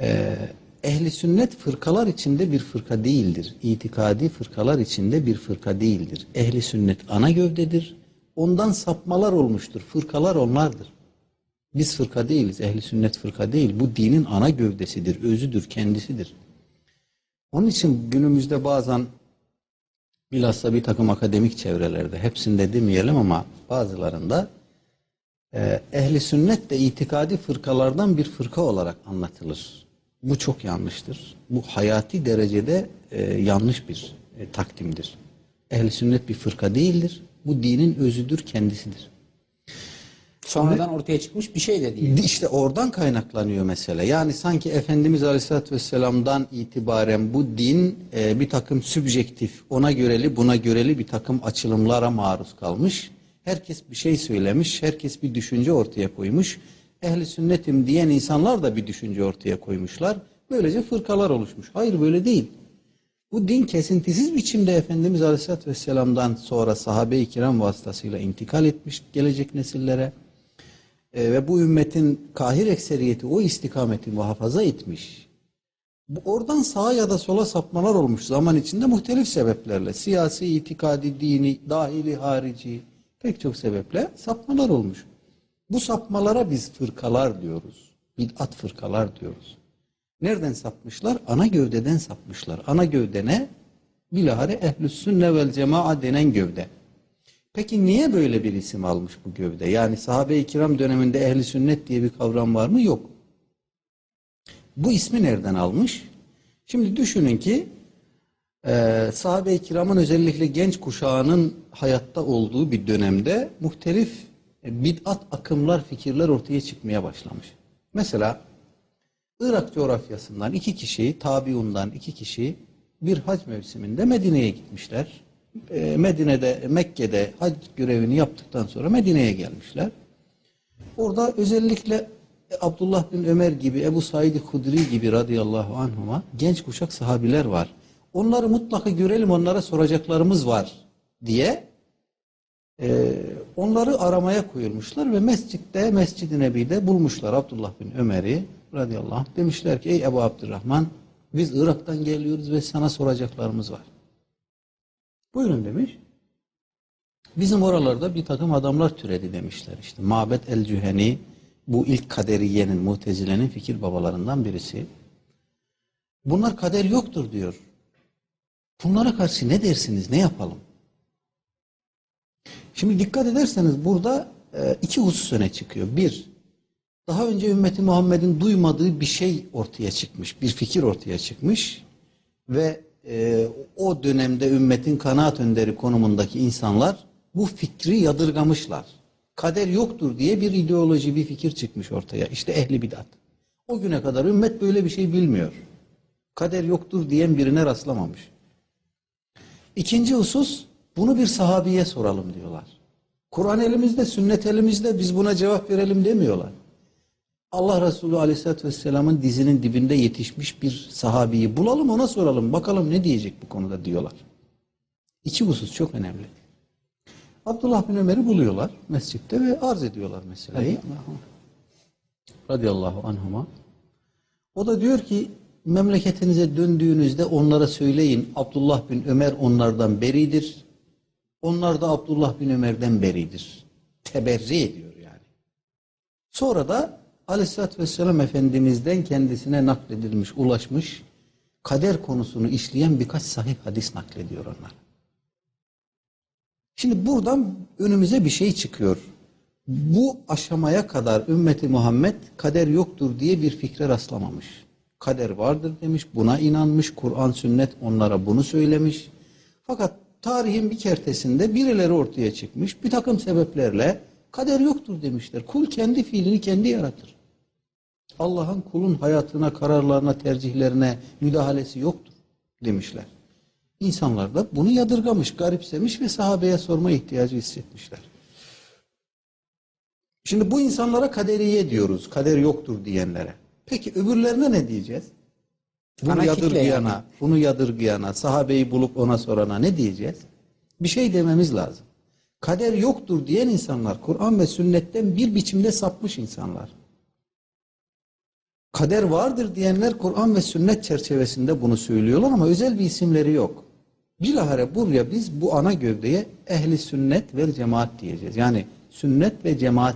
Ee, ehli sünnet fırkalar içinde bir fırka değildir. İtikadi fırkalar içinde bir fırka değildir. Ehli sünnet ana gövdedir. Ondan sapmalar olmuştur. Fırkalar onlardır. Biz fırka değiliz. Ehli sünnet fırka değil. Bu dinin ana gövdesidir, özüdür, kendisidir. Onun için günümüzde bazen bilhassa bir takım akademik çevrelerde, hepsinde demeyelim ama bazılarında e, ehli sünnet de itikadi fırkalardan bir fırka olarak anlatılır. Bu çok yanlıştır. Bu hayati derecede e, yanlış bir e, takdimdir. Ehli sünnet bir fırka değildir. Bu dinin özüdür, kendisidir. Sonradan ortaya çıkmış bir şey de değil. İşte oradan kaynaklanıyor mesele. Yani sanki Efendimiz Aleyhisselatü Vesselam'dan itibaren bu din e, bir takım sübjektif, ona göreli buna göreli bir takım açılımlara maruz kalmış. Herkes bir şey söylemiş, herkes bir düşünce ortaya koymuş. Ehli sünnetim diyen insanlar da bir düşünce ortaya koymuşlar. Böylece fırkalar oluşmuş. Hayır böyle değil. Bu din kesintisiz biçimde Efendimiz Aleyhisselatü Vesselam'dan sonra sahabe-i kiram vasıtasıyla intikal etmiş gelecek nesillere. E, ve bu ümmetin kahir ekseriyeti o istikameti muhafaza etmiş. Bu, oradan sağa ya da sola sapmalar olmuş zaman içinde muhtelif sebeplerle. Siyasi, itikadi, dini, dahili, harici pek çok sebeple sapmalar olmuş. Bu sapmalara biz fırkalar diyoruz. Bid'at fırkalar diyoruz. Nereden sapmışlar? Ana gövdeden sapmışlar. Ana gövde ne? Bilahare ehl sünne vel cema'a denen gövde. Peki niye böyle bir isim almış bu gövde? Yani sahabe-i kiram döneminde ehli sünnet diye bir kavram var mı? Yok. Bu ismi nereden almış? Şimdi düşünün ki e, sahabe-i kiramın özellikle genç kuşağının hayatta olduğu bir dönemde muhtelif bid'at akımlar, fikirler ortaya çıkmaya başlamış. Mesela Irak coğrafyasından iki kişi, tabiundan iki kişi bir hac mevsiminde Medine'ye gitmişler. E, Medine'de, Mekke'de hac görevini yaptıktan sonra Medine'ye gelmişler. Orada özellikle Abdullah bin Ömer gibi, Ebu Said Hudri gibi radıyallahu anhuma genç kuşak sahabiler var. Onları mutlaka görelim, onlara soracaklarımız var diye e, onları aramaya koyulmuşlar ve mescitte, Mescid-i Nebi'de bulmuşlar Abdullah bin Ömer'i radıyallahu anh. Demişler ki ey Ebu Abdurrahman biz Irak'tan geliyoruz ve sana soracaklarımız var. Buyurun demiş. Bizim oralarda bir takım adamlar türedi demişler. İşte Mabet el-Cüheni bu ilk kaderiyenin, mutezilenin fikir babalarından birisi. Bunlar kader yoktur diyor. Bunlara karşı ne dersiniz, ne yapalım? Şimdi dikkat ederseniz burada e, iki husus öne çıkıyor. Bir, daha önce ümmeti Muhammed'in duymadığı bir şey ortaya çıkmış, bir fikir ortaya çıkmış ve e, o dönemde ümmetin kanaat önderi konumundaki insanlar bu fikri yadırgamışlar. Kader yoktur diye bir ideoloji, bir fikir çıkmış ortaya. İşte ehli bidat. O güne kadar ümmet böyle bir şey bilmiyor. Kader yoktur diyen birine rastlamamış. İkinci husus, bunu bir sahabiye soralım diyorlar. Kur'an elimizde, sünnet elimizde biz buna cevap verelim demiyorlar. Allah Resulü Aleyhisselatü Vesselam'ın dizinin dibinde yetişmiş bir sahabiyi bulalım ona soralım. Bakalım ne diyecek bu konuda diyorlar. İki husus çok önemli. Abdullah bin Ömer'i buluyorlar mescitte ve arz ediyorlar meseleyi. Radıyallahu anhuma. O da diyor ki memleketinize döndüğünüzde onlara söyleyin Abdullah bin Ömer onlardan beridir. Onlar da Abdullah bin Ömer'den beridir. Teberri ediyor yani. Sonra da Aleyhisselatü Vesselam Efendimiz'den kendisine nakledilmiş, ulaşmış kader konusunu işleyen birkaç sahih hadis naklediyor onlar. Şimdi buradan önümüze bir şey çıkıyor. Bu aşamaya kadar ümmeti Muhammed kader yoktur diye bir fikre rastlamamış. Kader vardır demiş, buna inanmış, Kur'an, sünnet onlara bunu söylemiş. Fakat tarihin bir kertesinde birileri ortaya çıkmış, bir takım sebeplerle kader yoktur demişler. Kul kendi fiilini kendi yaratır. Allah'ın kulun hayatına, kararlarına, tercihlerine müdahalesi yoktur demişler. İnsanlar da bunu yadırgamış, garipsemiş ve sahabeye sorma ihtiyacı hissetmişler. Şimdi bu insanlara kaderiye diyoruz, kader yoktur diyenlere. Peki öbürlerine ne diyeceğiz? Bunu Ana kitle yadırgayana, yani. bunu yadırgayana, sahabeyi bulup ona sorana ne diyeceğiz? Bir şey dememiz lazım. Kader yoktur diyen insanlar Kur'an ve sünnetten bir biçimde sapmış insanlar. Kader vardır diyenler Kur'an ve sünnet çerçevesinde bunu söylüyorlar ama özel bir isimleri yok. Bilahare buraya biz bu ana gövdeye ehli sünnet ve cemaat diyeceğiz. Yani sünnet ve cemaat